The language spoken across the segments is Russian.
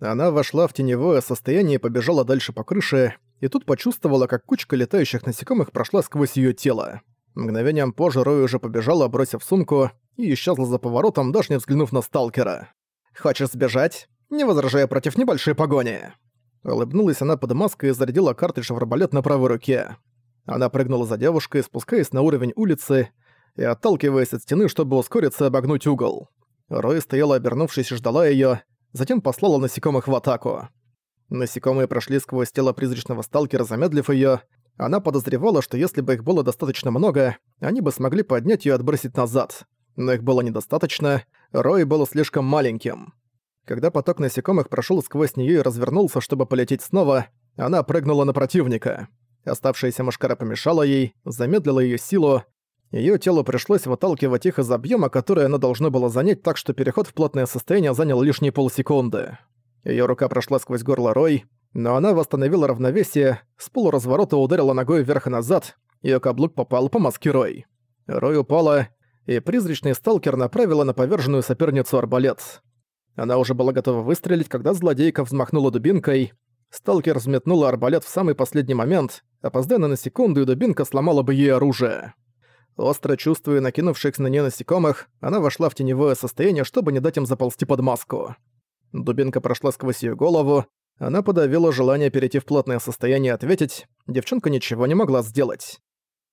Она вошла в теневое состояние и побежала дальше по крыше, и тут почувствовала, как кучка летающих насекомых прошла сквозь её тело. Мгновением позже Рой уже побежала, бросив сумку, и исчезла за поворотом, даже не взглянув на сталкера. «Хочешь сбежать? Не возражая против небольшой погони!» Улыбнулась она под маской и зарядила картридж в арбалет на правой руке. Она прыгнула за девушкой, спускаясь на уровень улицы и отталкиваясь от стены, чтобы ускориться и обогнуть угол. Рой стояла обернувшись и ждала её, затем послала насекомых в атаку. Насекомые прошли сквозь тело призрачного сталкера, замедлив её. Она подозревала, что если бы их было достаточно много, они бы смогли поднять её и отбросить назад. Но их было недостаточно, Рой был слишком маленьким. Когда поток насекомых прошёл сквозь неё и развернулся, чтобы полететь снова, она прыгнула на противника. Оставшаяся мушкара помешала ей, замедлила её силу. Её телу пришлось выталкивать их из объёма, который оно должно было занять, так что переход в плотное состояние занял лишние полсекунды. Её рука прошла сквозь горло Рой, но она восстановила равновесие, с полуразворота ударила ногой вверх и назад, её каблук попал по маске Рой. Рой упала, и призрачный сталкер направила на поверженную соперницу арбалет. Она уже была готова выстрелить, когда злодейка взмахнула дубинкой. Сталкер взметнула арбалет в самый последний момент, опоздая на секунду, и дубинка сломала бы ей оружие. Остро чувствуя накинувшихся на нее насекомых, она вошла в теневое состояние, чтобы не дать им заползти под маску. Дубинка прошла сквозь ее голову, она подавила желание перейти в плотное состояние и ответить, девчонка ничего не могла сделать.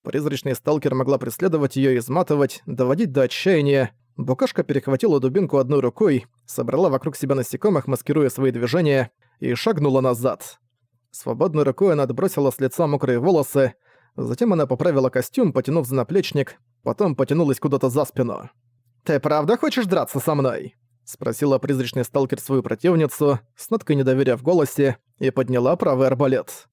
Призрачный сталкер могла преследовать ее, изматывать, доводить до отчаяния. Букашка перехватила дубинку одной рукой, собрала вокруг себя насекомых, маскируя свои движения, и шагнула назад. Свободной рукой она отбросила с лица мокрые волосы, затем она поправила костюм, потянув за наплечник, потом потянулась куда-то за спину. «Ты правда хочешь драться со мной?» — спросила призрачный сталкер свою противницу, с ноткой недоверия в голосе, и подняла правый арбалет.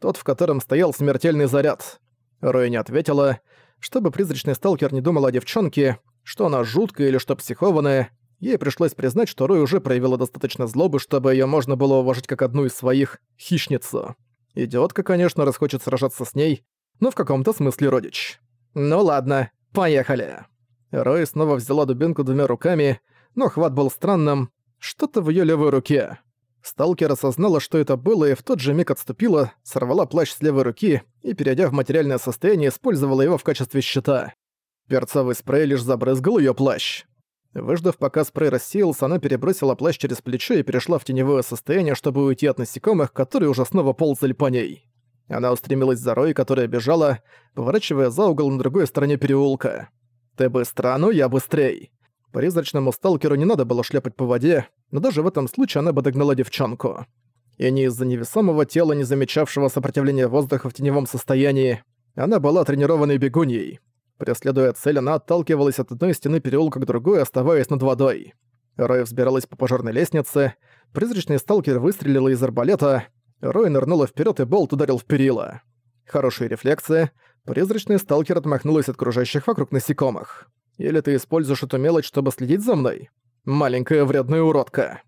Тот, в котором стоял смертельный заряд. Рой не ответила. Чтобы призрачный сталкер не думал о девчонке, что она жуткая или что психованная, ей пришлось признать, что Рой уже проявила достаточно злобы, чтобы её можно было уважать как одну из своих хищницу. Идиотка, конечно, расхочет сражаться с ней, но в каком-то смысле родич. Ну ладно, поехали. Рой снова взяла дубинку двумя руками, но хват был странным. Что-то в её левой руке. Сталкер осознала, что это было, и в тот же миг отступила, сорвала плащ с левой руки и, перейдя в материальное состояние, использовала его в качестве щита. Перцовый спрей лишь забрызгал её плащ. Выждав, пока спрей рассеялся, она перебросила плащ через плечо и перешла в теневое состояние, чтобы уйти от насекомых, которые уже снова ползали по ней. Она устремилась за Рой, которая бежала, поворачивая за угол на другой стороне переулка. «Ты быстро, ну я быстрей!» Призрачному сталкеру не надо было шляпать по воде, но даже в этом случае она бы догнала девчонку. И не из-за невесомого тела, не замечавшего сопротивления воздуха в теневом состоянии, она была тренированной бегуньей. Преследуя цель, она отталкивалась от одной стены переулка к другой, оставаясь над водой. Рой взбиралась по пожарной лестнице, призрачный сталкер выстрелила из арбалета, Рой нырнула вперед и болт ударил в перила. Хорошие рефлексы, призрачный сталкер отмахнулась от кружащих вокруг насекомых. Или ты используешь эту мелочь, чтобы следить за мной? Маленькая вредная уродка».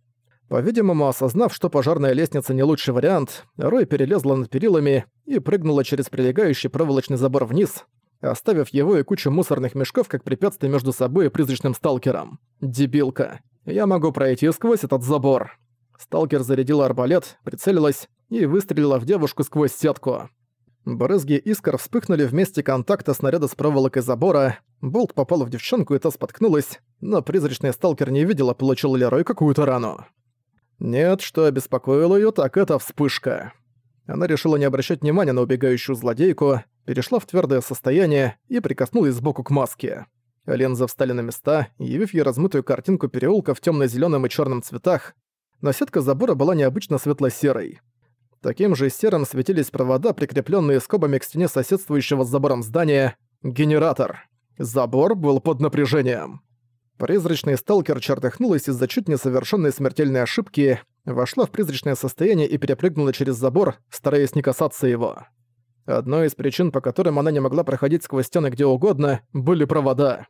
По-видимому, осознав, что пожарная лестница не лучший вариант, Рой перелезла над перилами и прыгнула через прилегающий проволочный забор вниз, оставив его и кучу мусорных мешков как препятствие между собой и призрачным сталкером. Дебилка. Я могу пройти сквозь этот забор. Сталкер зарядила арбалет, прицелилась и выстрелила в девушку сквозь сетку. Брызги искр вспыхнули в месте контакта снаряда с проволокой забора, болт попал в девчонку и та споткнулась, но призрачный сталкер не видела, получил ли Рой какую-то рану. Нет, что обеспокоило её, так это вспышка. Она решила не обращать внимания на убегающую злодейку, перешла в твёрдое состояние и прикоснулась сбоку к маске. Лензы встали на места, явив ей размытую картинку переулка в тёмно-зелёном и чёрном цветах, но сетка забора была необычно светло-серой. Таким же серым светились провода, прикрепленные скобами к стене соседствующего с забором здания. Генератор. Забор был под напряжением. Призрачный сталкер чертыхнулась из-за чуть несовершенной смертельной ошибки, вошла в призрачное состояние и перепрыгнула через забор, стараясь не касаться его. Одной из причин, по которым она не могла проходить сквозь стены где угодно, были провода.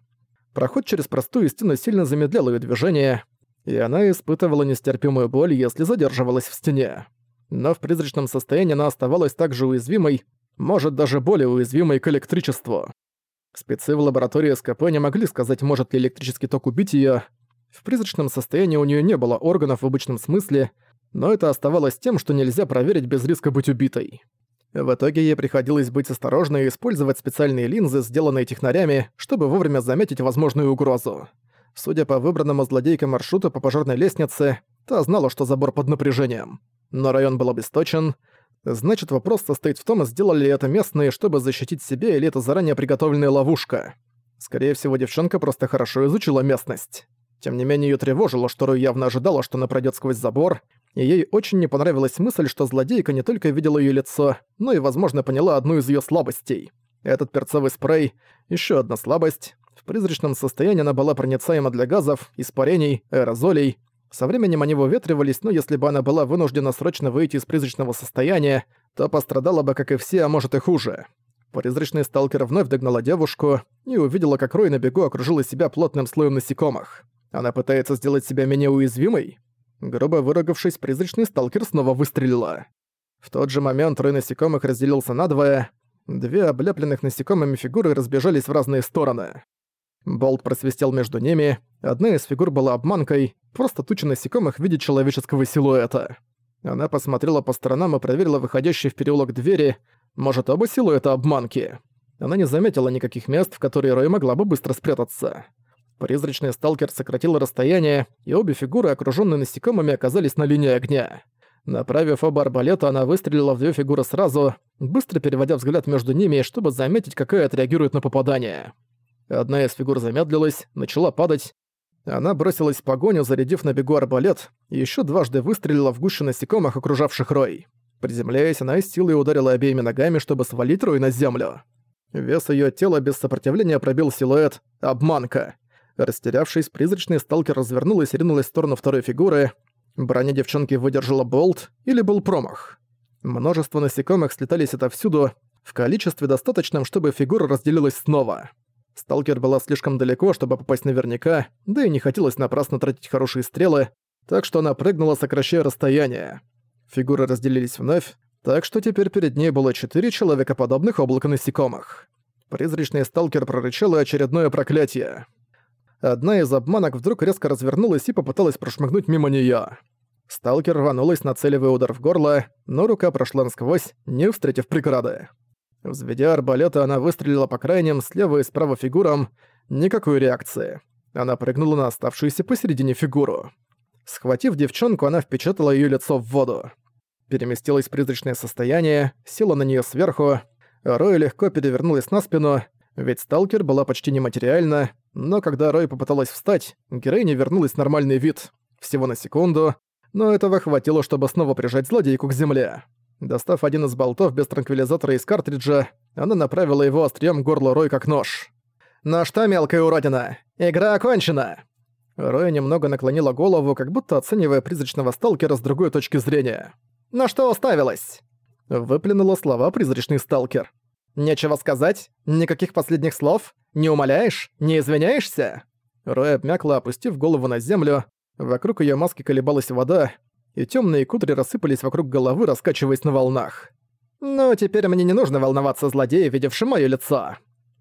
Проход через простую стену сильно замедлял ее движение, и она испытывала нестерпимую боль, если задерживалась в стене но в призрачном состоянии она оставалась также уязвимой, может даже более уязвимой к электричеству. Спецы в лаборатории СКП не могли сказать, может ли электрический ток убить её. В призрачном состоянии у неё не было органов в обычном смысле, но это оставалось тем, что нельзя проверить без риска быть убитой. В итоге ей приходилось быть осторожной и использовать специальные линзы, сделанные технарями, чтобы вовремя заметить возможную угрозу. Судя по выбранному злодейкам маршруту по пожарной лестнице, та знала, что забор под напряжением. Но район был обесточен. Значит, вопрос состоит в том, сделали ли это местные, чтобы защитить себя, или это заранее приготовленная ловушка. Скорее всего, девчонка просто хорошо изучила местность. Тем не менее, её тревожило, что Рой явно ожидала, что она пройдёт сквозь забор, и ей очень не понравилась мысль, что злодейка не только видела её лицо, но и, возможно, поняла одну из её слабостей. Этот перцовый спрей — ещё одна слабость. Призрачном состоянии она была проницаема для газов, испарений, аэрозолей. Со временем они выветривались, но если бы она была вынуждена срочно выйти из призрачного состояния, то пострадала бы, как и все, а может и хуже. Призрачный сталкер вновь догнала девушку и увидела, как Рой на бегу окружила себя плотным слоем насекомых. Она пытается сделать себя менее уязвимой? Грубо выругавшись, призрачный сталкер снова выстрелила. В тот же момент Рой насекомых разделился надвое. Две облепленных насекомыми фигуры разбежались в разные стороны. Болт просвистел между ними, одна из фигур была обманкой, просто туча насекомых в виде человеческого силуэта. Она посмотрела по сторонам и проверила выходящие в переулок двери, может, оба силуэта обманки. Она не заметила никаких мест, в которые Рой могла бы быстро спрятаться. Призрачный сталкер сократил расстояние, и обе фигуры, окружённые насекомыми, оказались на линии огня. Направив оба арбалета, она выстрелила в две фигуры сразу, быстро переводя взгляд между ними, чтобы заметить, какая отреагирует на попадание. Одна из фигур замедлилась, начала падать. Она бросилась в погоню, зарядив на бегу арбалет, и ещё дважды выстрелила в гущу насекомых, окружавших Рой. Приземляясь, она с силой ударила обеими ногами, чтобы свалить Рой на землю. Вес её тела без сопротивления пробил силуэт «Обманка». Растерявшись, призрачный сталкер развернулась и ринулась в сторону второй фигуры. Броня девчонки выдержала болт или был промах. Множество насекомых слетались отовсюду, в количестве достаточном, чтобы фигура разделилась снова. Сталкер была слишком далеко, чтобы попасть наверняка, да и не хотелось напрасно тратить хорошие стрелы, так что она прыгнула, сокращая расстояние. Фигуры разделились вновь, так что теперь перед ней было четыре человекоподобных облака насекомых. Призрачный сталкер прорычал очередное проклятие. Одна из обманок вдруг резко развернулась и попыталась прошмыгнуть мимо неё. Сталкер рванулась, нацеливая удар в горло, но рука прошла насквозь, не встретив преграды. Взведя арбалеты, она выстрелила по крайним, слева и справа фигурам. Никакой реакции. Она прыгнула на оставшуюся посередине фигуру. Схватив девчонку, она впечатала её лицо в воду. Переместилось в призрачное состояние, села на неё сверху. Рой легко перевернулась на спину, ведь сталкер была почти нематериальна, но когда Рой попыталась встать, героиня вернулась в нормальный вид. Всего на секунду, но этого хватило, чтобы снова прижать злодейку к земле. Достав один из болтов без транквилизатора из картриджа, она направила его острием горло Рой как нож. «Ну что, мелкая уродина, игра окончена!» Рой немного наклонила голову, как будто оценивая призрачного сталкера с другой точки зрения. «На что уставилась?» Выплюнула слова призрачный сталкер. «Нечего сказать? Никаких последних слов? Не умоляешь? Не извиняешься?» Рой обмякла, опустив голову на землю. Вокруг её маски колебалась вода, и тёмные кудри рассыпались вокруг головы, раскачиваясь на волнах. «Ну, теперь мне не нужно волноваться злодея, видевший моё лицо.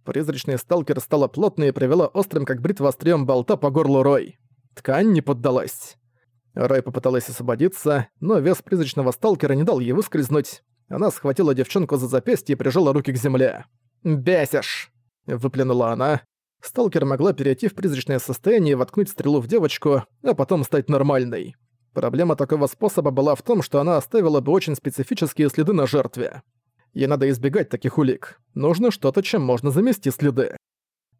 Призрачный сталкер стала плотной и привела острым, как бритва острием болта по горлу Рой. Ткань не поддалась. Рой попыталась освободиться, но вес призрачного сталкера не дал ей выскользнуть. Она схватила девчонку за запястье и прижала руки к земле. «Бесишь!» — выплюнула она. Сталкер могла перейти в призрачное состояние и воткнуть стрелу в девочку, а потом стать нормальной. Проблема такого способа была в том, что она оставила бы очень специфические следы на жертве. Ей надо избегать таких улик. Нужно что-то, чем можно замести следы.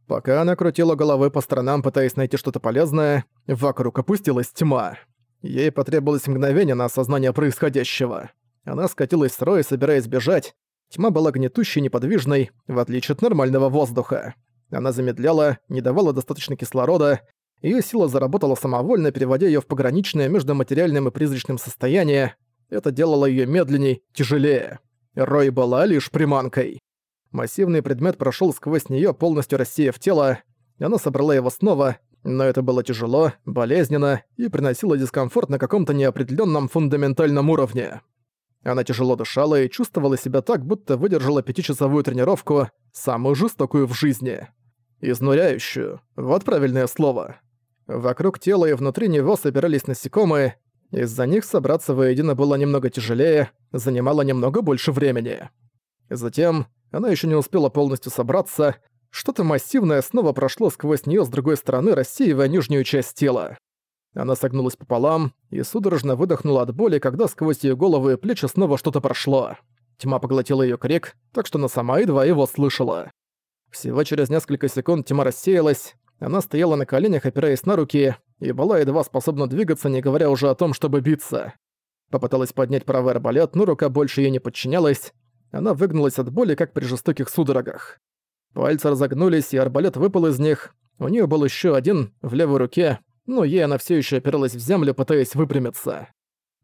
Пока она крутила головой по сторонам, пытаясь найти что-то полезное, вокруг опустилась тьма. Ей потребовалось мгновение на осознание происходящего. Она скатилась с роя, собираясь бежать. Тьма была гнетущей и неподвижной, в отличие от нормального воздуха. Она замедляла, не давала достаточно кислорода, Её сила заработала самовольно, переводя её в пограничное между материальным и призрачным состояние. Это делало её медленней, тяжелее. Рой была лишь приманкой. Массивный предмет прошёл сквозь неё, полностью рассеяв тело. Она собрала его снова, но это было тяжело, болезненно и приносило дискомфорт на каком-то неопределённом фундаментальном уровне. Она тяжело дышала и чувствовала себя так, будто выдержала пятичасовую тренировку, самую жестокую в жизни. Изнуряющую. Вот правильное слово. Вокруг тела и внутри него собирались насекомые, Из-за них собраться воедино было немного тяжелее, занимало немного больше времени. Затем она еще не успела полностью собраться, что-то массивное снова прошло сквозь нее с другой стороны, рассеивая нижнюю часть тела. Она согнулась пополам и судорожно выдохнула от боли, когда сквозь ее голову и плечи снова что-то прошло. Тьма поглотила ее крик, так что она сама едва его слышала. Всего через несколько секунд тьма рассеялась, она стояла на коленях, опираясь на руки, и была едва способна двигаться, не говоря уже о том, чтобы биться. Попыталась поднять правый арбалет, но рука больше ей не подчинялась. Она выгнулась от боли, как при жестоких судорогах. Пальцы разогнулись, и арбалет выпал из них. У нее был еще один в левой руке, но ей она все еще опиралась в землю, пытаясь выпрямиться.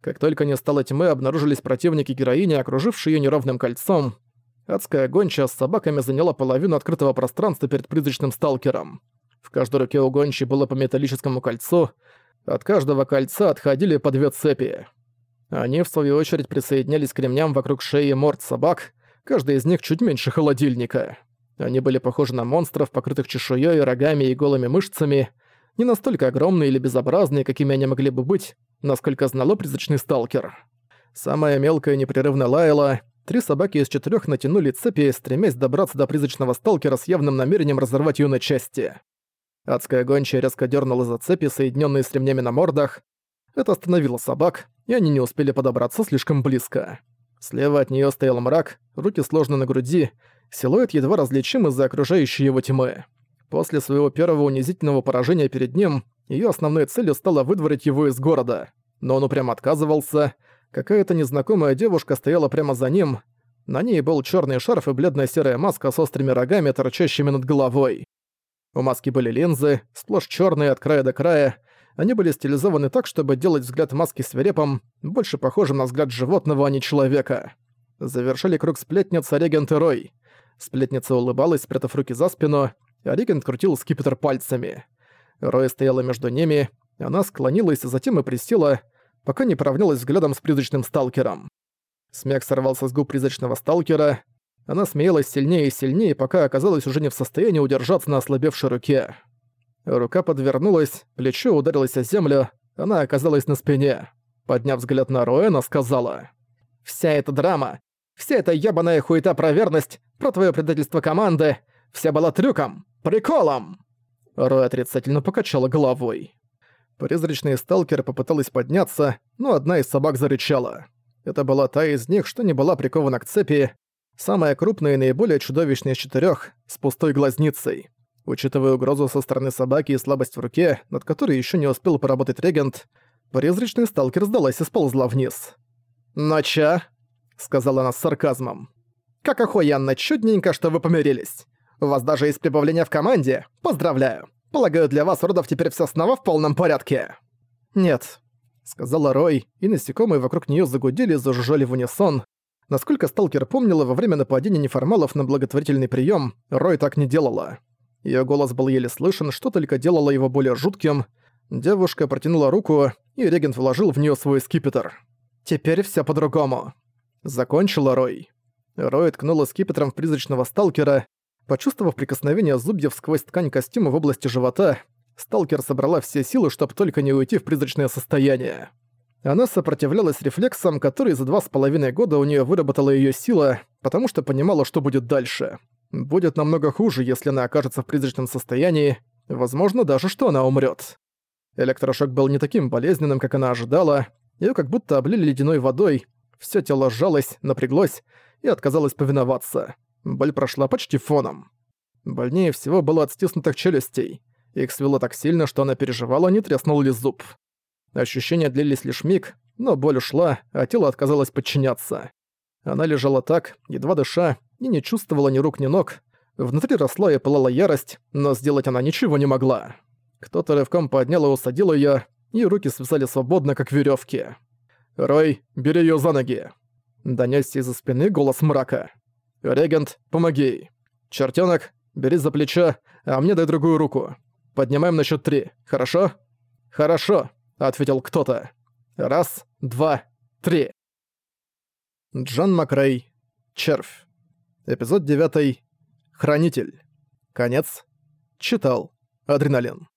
Как только не стало тьмы, обнаружились противники героини, окружившие ее неровным кольцом. Адская гончая с собаками заняла половину открытого пространства перед призрачным сталкером. В каждой руке у гончей было по металлическому кольцу, от каждого кольца отходили по две цепи. Они, в свою очередь, присоединялись к ремням вокруг шеи морд собак, каждый из них чуть меньше холодильника. Они были похожи на монстров, покрытых чешуей, рогами и голыми мышцами, не настолько огромные или безобразные, какими они могли бы быть, насколько знало призрачный сталкер. Самая мелкая непрерывно лаяла, три собаки из четырех натянули цепи, стремясь добраться до призрачного сталкера с явным намерением разорвать ее на части. Адская гончая резко дернула за цепи, соединенные с ремнями на мордах. Это остановило собак, и они не успели подобраться слишком близко. Слева от нее стоял мрак, руки сложены на груди, силуэт едва различим из-за окружающей его тьмы. После своего первого унизительного поражения перед ним, ее основной целью стало выдворить его из города. Но он упрямо отказывался. Какая-то незнакомая девушка стояла прямо за ним. На ней был черный шарф и бледная серая маска с острыми рогами, торчащими над головой. У маски были линзы, сплошь черные от края до края. Они были стилизованы так, чтобы делать взгляд маски свирепым, больше похожим на взгляд животного, а не человека. Завершили круг сплетница регент и Рой. Сплетница улыбалась, спрятав руки за спину, а регент крутил скипетр пальцами. Рой стояла между ними, она склонилась, а затем и присела, пока не поравнялась взглядом с призрачным сталкером. Смех сорвался с губ призрачного сталкера, она смеялась сильнее и сильнее, пока оказалась уже не в состоянии удержаться на ослабевшей руке. Рука подвернулась, плечо ударилось о землю, она оказалась на спине. Подняв взгляд на Роя, она сказала. «Вся эта драма, вся эта ебаная хуета про верность, про твое предательство команды, вся была трюком, приколом!» Рой отрицательно покачала головой. Призрачный сталкер попыталась подняться, но одна из собак зарычала. Это была та из них, что не была прикована к цепи, Самая крупная и наиболее чудовищная из четырёх, с пустой глазницей. Учитывая угрозу со стороны собаки и слабость в руке, над которой ещё не успел поработать регент, призрачный сталкер сдалась и сползла вниз. «Ноча», — сказала она с сарказмом. «Как охуенно, чудненько, что вы помирились. У вас даже есть прибавление в команде. Поздравляю. Полагаю, для вас, родов, теперь всё снова в полном порядке». «Нет», — сказала Рой, и насекомые вокруг неё загудели и зажужжали в унисон. Насколько сталкер помнила, во время нападения неформалов на благотворительный прием Рой так не делала. Ее голос был еле слышен, что только делало его более жутким. Девушка протянула руку, и регент вложил в нее свой скипетр. «Теперь все по-другому». Закончила Рой. Рой ткнула скипетром в призрачного сталкера. Почувствовав прикосновение зубьев сквозь ткань костюма в области живота, сталкер собрала все силы, чтобы только не уйти в призрачное состояние. Она сопротивлялась рефлексам, которые за два с половиной года у нее выработала ее сила, потому что понимала, что будет дальше. Будет намного хуже, если она окажется в призрачном состоянии, возможно даже, что она умрет. Электрошок был не таким болезненным, как она ожидала, ее как будто облили ледяной водой, все тело сжалось, напряглось и отказалось повиноваться. Боль прошла почти фоном. Больнее всего было от стиснутых челюстей. Их свело так сильно, что она переживала, не треснул ли зуб. Ощущения длились лишь миг, но боль ушла, а тело отказалось подчиняться. Она лежала так, едва дыша, и не чувствовала ни рук, ни ног. Внутри росла и пылала ярость, но сделать она ничего не могла. Кто-то рывком поднял и усадил её, и руки свисали свободно, как верёвки. «Рой, бери её за ноги!» Донёсся из-за спины голос мрака. «Регент, помоги Чертёнок, бери за плечо, а мне дай другую руку. Поднимаем на счёт три, хорошо?» «Хорошо!» Ответил кто-то. Раз, два, три. Джон Макрей. Червь. Эпизод 9. Хранитель. Конец. Читал. Адреналин.